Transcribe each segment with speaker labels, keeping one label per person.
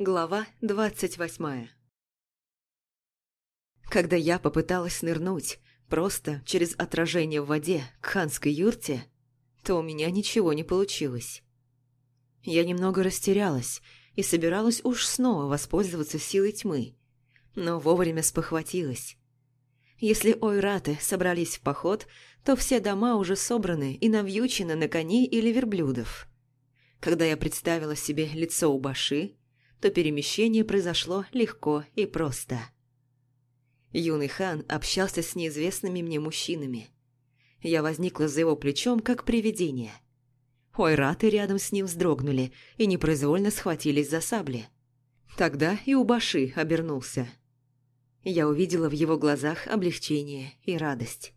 Speaker 1: Глава двадцать восьмая. Когда я попыталась нырнуть просто через отражение в воде к ханской юрте, то у меня ничего не получилось. Я немного растерялась и собиралась уж снова воспользоваться силой тьмы, но вовремя спохватилась. Если ойраты собрались в поход, то все дома уже собраны и навьючены на коней или верблюдов. Когда я представила себе лицо у Баши, то перемещение произошло легко и просто. Юный хан общался с неизвестными мне мужчинами. Я возникла за его плечом, как привидение. Ойраты рядом с ним вздрогнули и непроизвольно схватились за сабли. Тогда и Убаши обернулся. Я увидела в его глазах облегчение и радость.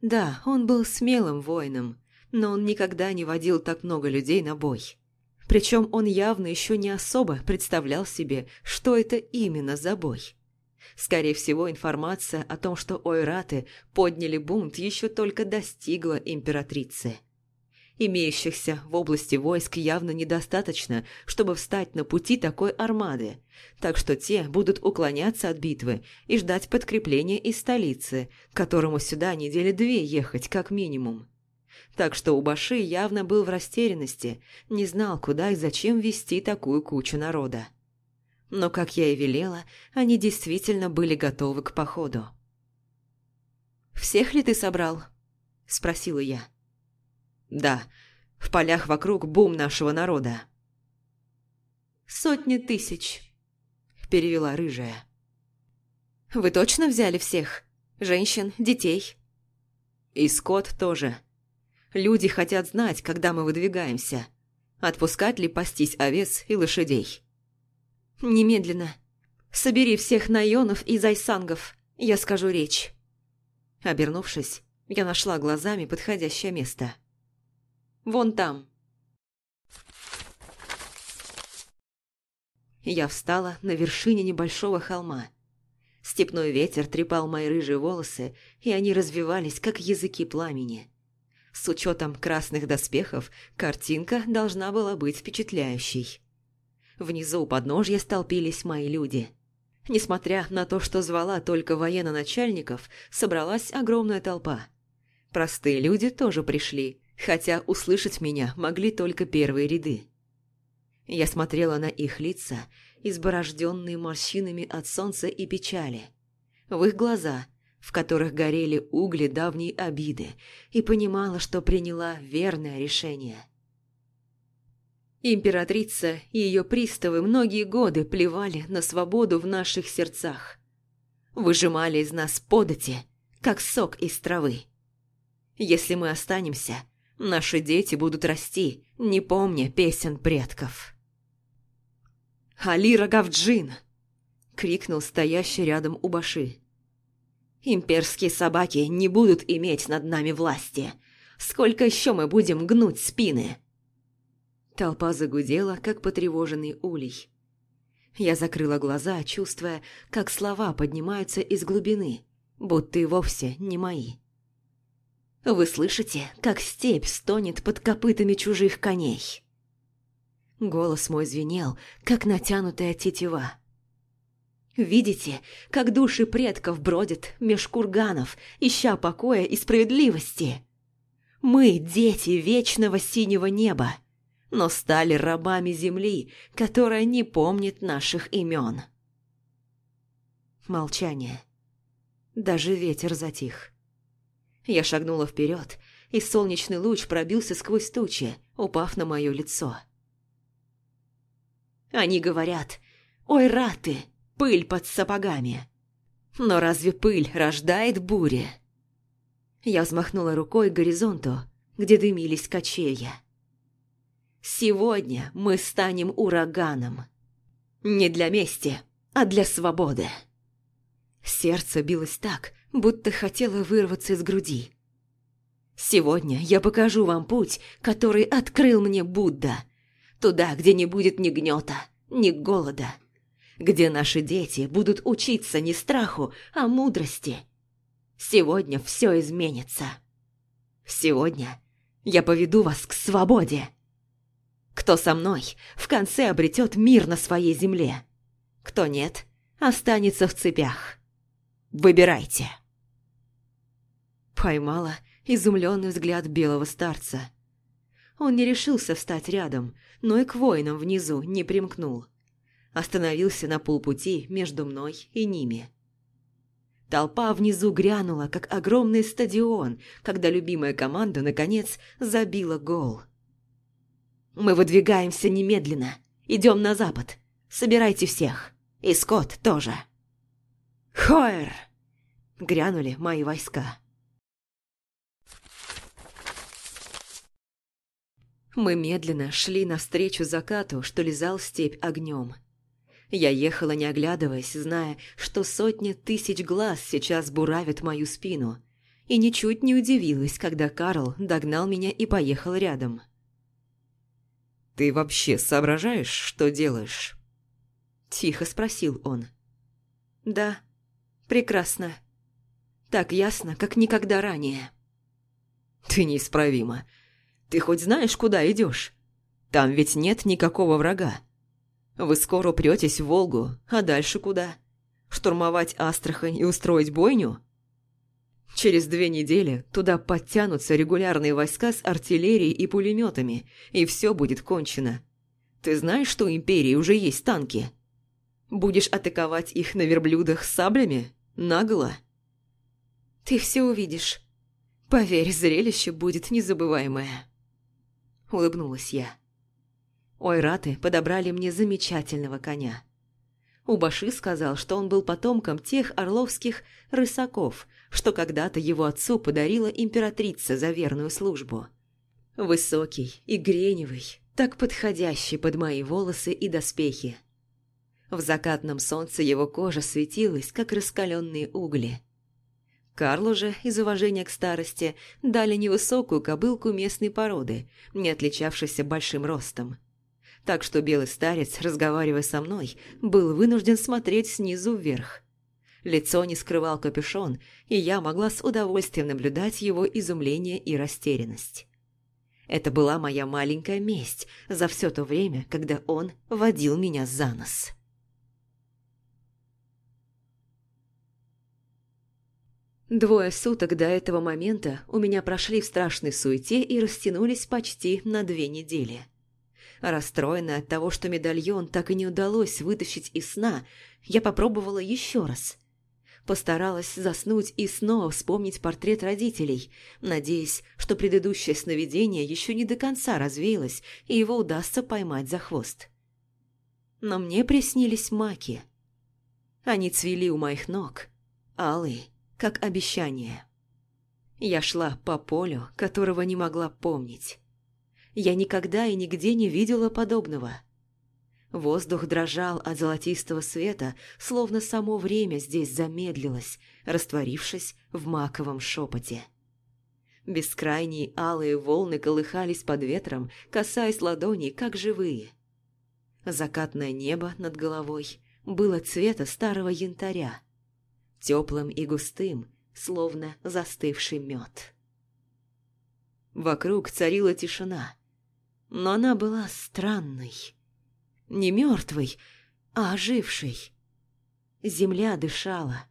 Speaker 1: Да, он был смелым воином, но он никогда не водил так много людей на бой. Причем он явно еще не особо представлял себе, что это именно за бой. Скорее всего, информация о том, что ойраты подняли бунт, еще только достигла императрицы. Имеющихся в области войск явно недостаточно, чтобы встать на пути такой армады, так что те будут уклоняться от битвы и ждать подкрепления из столицы, которому сюда недели две ехать как минимум так что Убаши явно был в растерянности, не знал, куда и зачем вести такую кучу народа. Но, как я и велела, они действительно были готовы к походу. «Всех ли ты собрал?» – спросила я. «Да, в полях вокруг бум нашего народа». «Сотни тысяч», – перевела рыжая. «Вы точно взяли всех? Женщин, детей?» «И скот тоже», Люди хотят знать, когда мы выдвигаемся. Отпускать ли пастись овец и лошадей? Немедленно. Собери всех наёнов и зайсангов. Я скажу речь. Обернувшись, я нашла глазами подходящее место. Вон там. Я встала на вершине небольшого холма. Степной ветер трепал мои рыжие волосы, и они развивались, как языки пламени с учетом красных доспехов, картинка должна была быть впечатляющей. Внизу у подножья столпились мои люди. Несмотря на то, что звала только военно-начальников, собралась огромная толпа. Простые люди тоже пришли, хотя услышать меня могли только первые ряды. Я смотрела на их лица, изборожденные морщинами от солнца и печали. В их глаза – в которых горели угли давней обиды, и понимала, что приняла верное решение. Императрица и ее приставы многие годы плевали на свободу в наших сердцах. Выжимали из нас подати, как сок из травы. Если мы останемся, наши дети будут расти, не помня песен предков. Алира Гавджин крикнул стоящий рядом у баши. у баши. Имперские собаки не будут иметь над нами власти. Сколько еще мы будем гнуть спины?» Толпа загудела, как потревоженный улей. Я закрыла глаза, чувствуя, как слова поднимаются из глубины, будто и вовсе не мои. «Вы слышите, как степь стонет под копытами чужих коней?» Голос мой звенел, как натянутая тетива. Видите, как души предков бродят меж курганов, ища покоя и справедливости? Мы – дети вечного синего неба, но стали рабами земли, которая не помнит наших имен. Молчание. Даже ветер затих. Я шагнула вперед, и солнечный луч пробился сквозь тучи, упав на мое лицо. Они говорят «Ой, раты!» пыль под сапогами. Но разве пыль рождает буря? Я взмахнула рукой к горизонту, где дымились качелья. Сегодня мы станем ураганом. Не для мести, а для свободы. Сердце билось так, будто хотело вырваться из груди. Сегодня я покажу вам путь, который открыл мне Будда. Туда, где не будет ни гнета, ни голода, где наши дети будут учиться не страху, а мудрости. Сегодня все изменится. Сегодня я поведу вас к свободе. Кто со мной, в конце обретет мир на своей земле. Кто нет, останется в цепях. Выбирайте. Поймала изумленный взгляд белого старца. Он не решился встать рядом, но и к воинам внизу не примкнул. — остановился на полпути между мной и ними. Толпа внизу грянула, как огромный стадион, когда любимая команда, наконец, забила гол. «Мы выдвигаемся немедленно. Идем на запад. Собирайте всех. И Скотт тоже». Хоэр! грянули мои войска. Мы медленно шли навстречу закату, что лизал степь огнем. Я ехала не оглядываясь, зная, что сотни тысяч глаз сейчас буравят мою спину. И ничуть не удивилась, когда Карл догнал меня и поехал рядом.
Speaker 2: «Ты вообще соображаешь, что делаешь?»
Speaker 1: Тихо спросил он. «Да, прекрасно. Так ясно, как никогда ранее».
Speaker 2: «Ты неисправима. Ты хоть знаешь, куда идешь? Там ведь нет никакого врага. Вы скоро претесь в Волгу, а дальше куда? Штурмовать Астрахань и устроить бойню? Через две недели туда подтянутся регулярные войска с артиллерией и пулеметами, и все будет кончено. Ты знаешь, что у Империи уже есть танки? Будешь атаковать их на верблюдах с саблями? Нагло?
Speaker 1: Ты все увидишь. Поверь, зрелище будет незабываемое. Улыбнулась я. Ойраты подобрали мне замечательного коня. Убашис сказал, что он был потомком тех орловских рысаков, что когда-то его отцу подарила императрица за верную службу. Высокий и греневый, так подходящий под мои волосы и доспехи. В закатном солнце его кожа светилась, как раскаленные угли. Карлу же, из уважения к старости, дали невысокую кобылку местной породы, не отличавшейся большим ростом – так что белый старец, разговаривая со мной, был вынужден смотреть снизу вверх. Лицо не скрывал капюшон, и я могла с удовольствием наблюдать его изумление и растерянность. Это была моя маленькая месть за все то время, когда он водил меня за нос. Двое суток до этого момента у меня прошли в страшной суете и растянулись почти на две недели – Расстроенная от того, что медальон так и не удалось вытащить из сна, я попробовала еще раз. Постаралась заснуть и снова вспомнить портрет родителей, надеясь, что предыдущее сновидение еще не до конца развеялось и его удастся поймать за хвост. Но мне приснились маки. Они цвели у моих ног, алые, как обещание. Я шла по полю, которого не могла помнить. Я никогда и нигде не видела подобного. Воздух дрожал от золотистого света, словно само время здесь замедлилось, растворившись в маковом шепоте. Бескрайние алые волны колыхались под ветром, касаясь ладоней, как живые. Закатное небо над головой было цвета старого янтаря, теплым и густым, словно застывший мед. Вокруг царила тишина, но она была странной. Не мертвой, а ожившей. Земля дышала.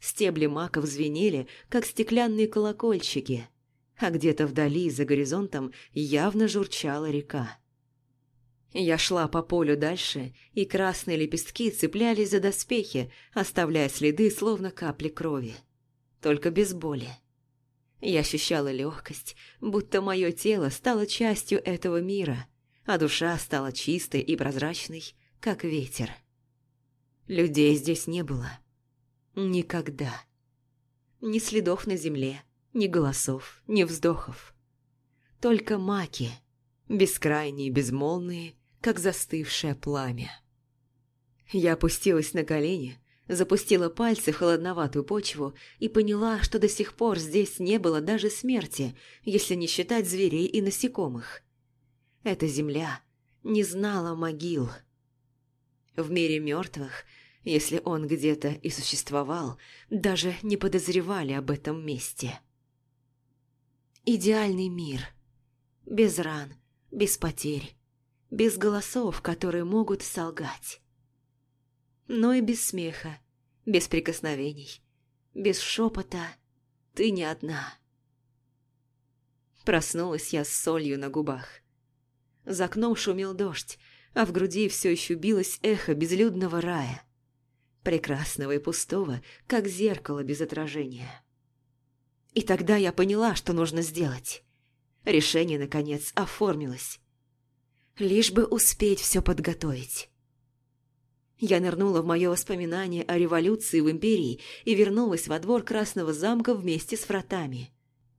Speaker 1: Стебли маков звенели, как стеклянные колокольчики, а где-то вдали, за горизонтом, явно журчала река. Я шла по полю дальше, и красные лепестки цеплялись за доспехи, оставляя следы, словно капли крови. Только без боли. Я ощущала легкость, будто мое тело стало частью этого мира, а душа стала чистой и прозрачной, как ветер. Людей здесь не было. Никогда. Ни следов на земле, ни голосов, ни вздохов. Только маки, бескрайние, безмолвные, как застывшее пламя. Я опустилась на колени, запустила пальцы в холодноватую почву и поняла, что до сих пор здесь не было даже смерти, если не считать зверей и насекомых. Эта земля не знала могил. В мире мертвых, если он где-то и существовал, даже не подозревали об этом месте. Идеальный мир. Без ран, без потерь, без голосов, которые могут солгать. Но и без смеха, без прикосновений, без шепота «ты не одна». Проснулась я с солью на губах. За окном шумел дождь, а в груди все еще билось эхо безлюдного рая. Прекрасного и пустого, как зеркало без отражения. И тогда я поняла, что нужно сделать. Решение, наконец, оформилось. Лишь бы успеть все подготовить. Я нырнула в мое воспоминание о революции в империи и вернулась во двор Красного замка вместе с вратами.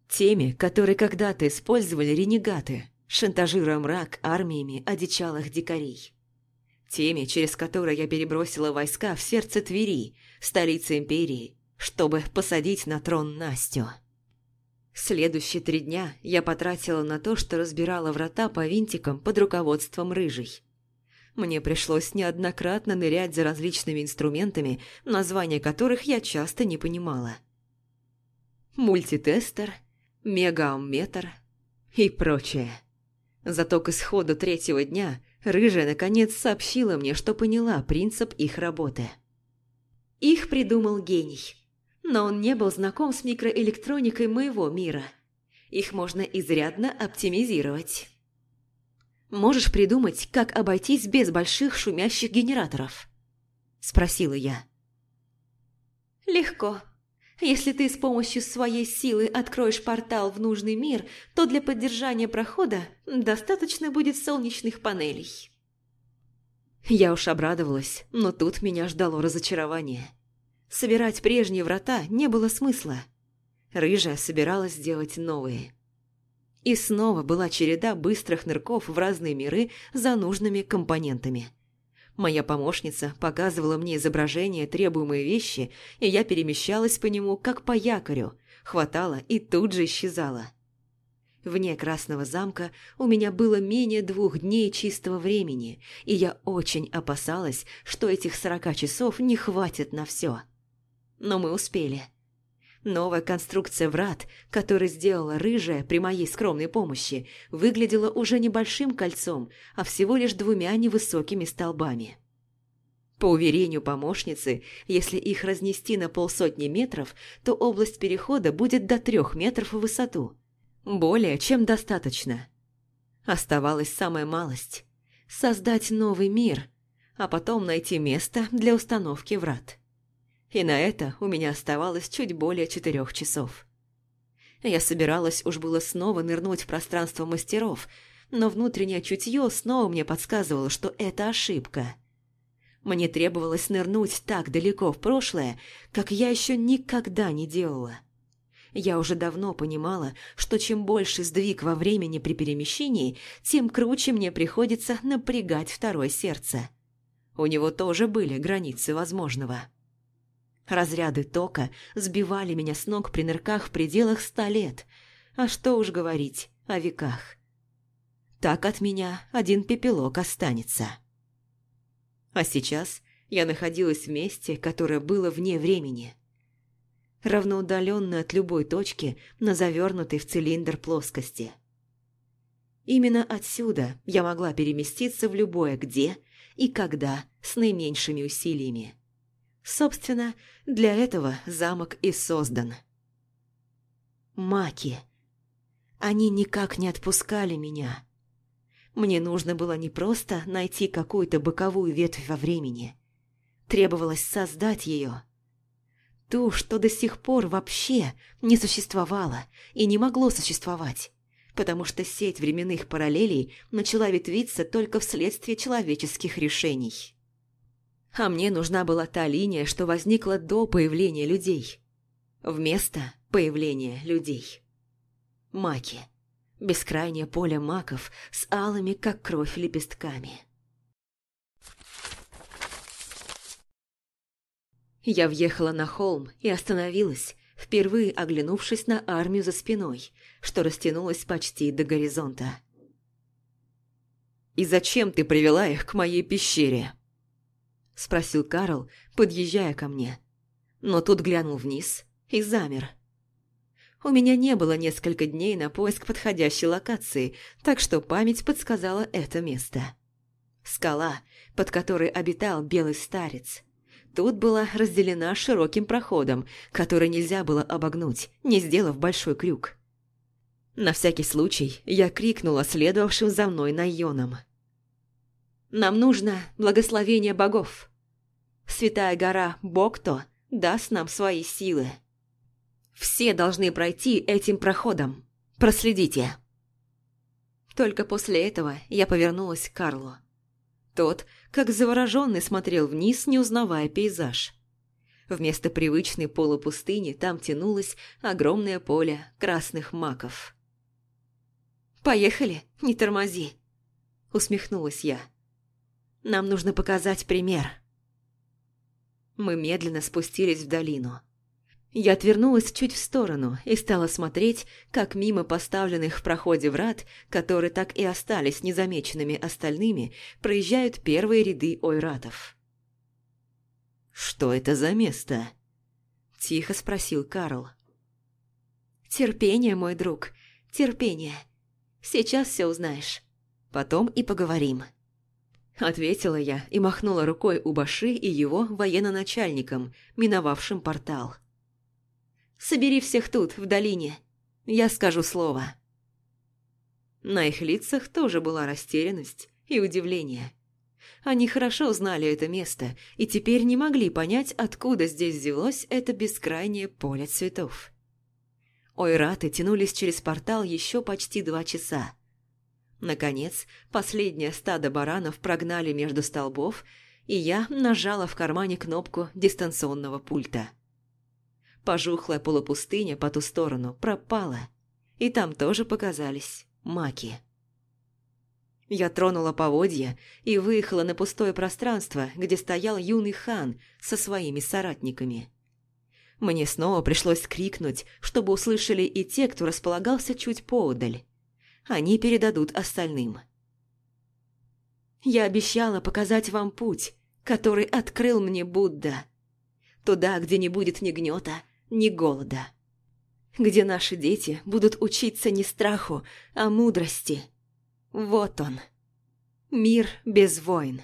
Speaker 1: Теми, которые когда-то использовали ренегаты, шантажируя мрак армиями одичалых дикарей. Теми, через которые я перебросила войска в сердце Твери, столицы империи, чтобы посадить на трон Настю. Следующие три дня я потратила на то, что разбирала врата по винтикам под руководством Рыжий. Мне пришлось неоднократно нырять за различными инструментами, названия которых я часто не понимала. Мультитестер, мегаомметр и прочее. Зато к исходу третьего дня Рыжая наконец сообщила мне, что поняла принцип их работы. Их придумал гений, но он не был знаком с микроэлектроникой моего мира. Их можно изрядно оптимизировать можешь придумать, как обойтись без больших шумящих генераторов?» – спросила я. «Легко. Если ты с помощью своей силы откроешь портал в нужный мир, то для поддержания прохода достаточно будет солнечных панелей». Я уж обрадовалась, но тут меня ждало разочарование. Собирать прежние врата не было смысла. Рыжая собиралась сделать новые – и снова была череда быстрых нырков в разные миры за нужными компонентами. Моя помощница показывала мне изображение требуемые вещи, и я перемещалась по нему, как по якорю, хватала и тут же исчезала. Вне Красного замка у меня было менее двух дней чистого времени, и я очень опасалась, что этих сорока часов не хватит на все. Но мы успели – Новая конструкция врат, которую сделала рыжая при моей скромной помощи, выглядела уже не большим кольцом, а всего лишь двумя невысокими столбами. По уверению помощницы, если их разнести на полсотни метров, то область перехода будет до трех метров в высоту. Более чем достаточно. Оставалась самая малость – создать новый мир, а потом найти место для установки врат и на это у меня оставалось чуть более четырех часов. Я собиралась уж было снова нырнуть в пространство мастеров, но внутреннее чутье снова мне подсказывало, что это ошибка. Мне требовалось нырнуть так далеко в прошлое, как я еще никогда не делала. Я уже давно понимала, что чем больше сдвиг во времени при перемещении, тем круче мне приходится напрягать второе сердце. У него тоже были границы возможного. Разряды тока сбивали меня с ног при нырках в пределах ста лет. А что уж говорить о веках. Так от меня один пепелок останется. А сейчас я находилась в месте, которое было вне времени. Равноудаленно от любой точки на завернутой в цилиндр плоскости. Именно отсюда я могла переместиться в любое где и когда с наименьшими усилиями. Собственно, для этого замок и создан. Маки. Они никак не отпускали меня. Мне нужно было не просто найти какую-то боковую ветвь во времени. Требовалось создать ее. Ту, что до сих пор вообще не существовало и не могло существовать, потому что сеть временных параллелей начала ветвиться только вследствие человеческих решений а мне нужна была та линия, что возникла до появления людей. Вместо появления людей. Маки. Бескрайнее поле маков с алыми, как кровь, лепестками. Я въехала на холм и остановилась, впервые оглянувшись на армию за спиной, что растянулась почти до горизонта. «И зачем ты привела их к моей пещере?» – спросил Карл, подъезжая ко мне. Но тут глянул вниз и замер. У меня не было несколько дней на поиск подходящей локации, так что память подсказала это место. Скала, под которой обитал белый старец. Тут была разделена широким проходом, который нельзя было обогнуть, не сделав большой крюк. На всякий случай я крикнула следовавшим за мной на наёном – нам нужно благословение богов. Святая гора Бокто даст нам свои силы. Все должны пройти этим проходом. Проследите. Только после этого я повернулась к Карлу. Тот, как завороженный, смотрел вниз, не узнавая пейзаж. Вместо привычной полупустыни там тянулось огромное поле красных маков. «Поехали, не тормози!» – усмехнулась я. Нам нужно показать пример. Мы медленно спустились в долину. Я отвернулась чуть в сторону и стала смотреть, как мимо поставленных в проходе врат, которые так и остались незамеченными остальными, проезжают первые ряды ойратов.
Speaker 2: «Что это за место?»
Speaker 1: – тихо спросил Карл. «Терпение, мой друг, терпение. Сейчас все узнаешь. Потом и поговорим» ответила я и махнула рукой у Баши и его военно-начальником, миновавшим портал. «Собери всех тут, в долине. Я скажу слово». На их лицах тоже была растерянность и удивление. Они хорошо знали это место и теперь не могли понять, откуда здесь взялось это бескрайнее поле цветов. Ойраты тянулись через портал еще почти два часа Наконец, последнее стадо баранов прогнали между столбов, и я нажала в кармане кнопку дистанционного пульта. Пожухлая полупустыня по ту сторону пропала, и там тоже показались маки. Я тронула поводья и выехала на пустое пространство, где стоял юный хан со своими соратниками. Мне снова пришлось крикнуть, чтобы услышали и те, кто располагался чуть поодаль они передадут остальным. Я обещала показать вам путь, который открыл мне Будда. Туда, где не будет ни гнета, ни голода. Где наши дети будут учиться не страху, а мудрости. Вот он. Мир без войн.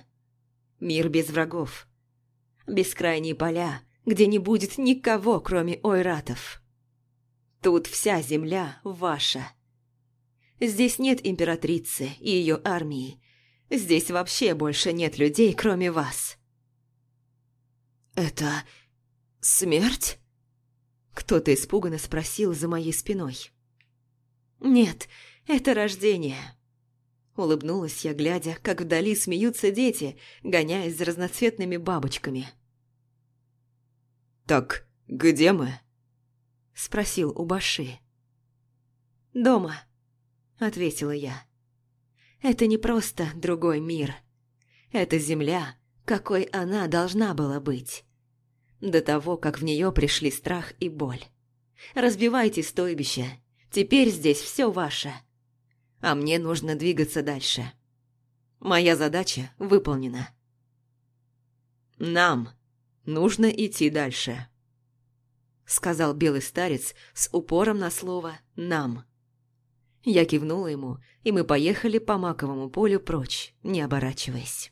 Speaker 1: Мир без врагов. Бескрайние поля, где не будет никого, кроме ойратов. Тут вся земля ваша. Здесь нет императрицы и ее армии. Здесь вообще больше нет людей, кроме вас.
Speaker 2: Это смерть?
Speaker 1: Кто-то испуганно спросил за моей спиной. Нет, это рождение. Улыбнулась я, глядя, как вдали смеются дети, гоняясь за разноцветными бабочками.
Speaker 2: «Так где мы?»
Speaker 1: – спросил у Баши. «Дома», – ответила я. «Это не просто другой мир. Это земля, какой она должна была быть. До того, как в нее пришли страх и боль. Разбивайте стойбище. Теперь здесь все ваше. А мне нужно двигаться дальше. Моя задача выполнена».
Speaker 2: «Нам нужно идти дальше», –
Speaker 1: сказал белый старец с упором на слово «нам». Я кивнула ему, и мы поехали по маковому полю прочь, не оборачиваясь.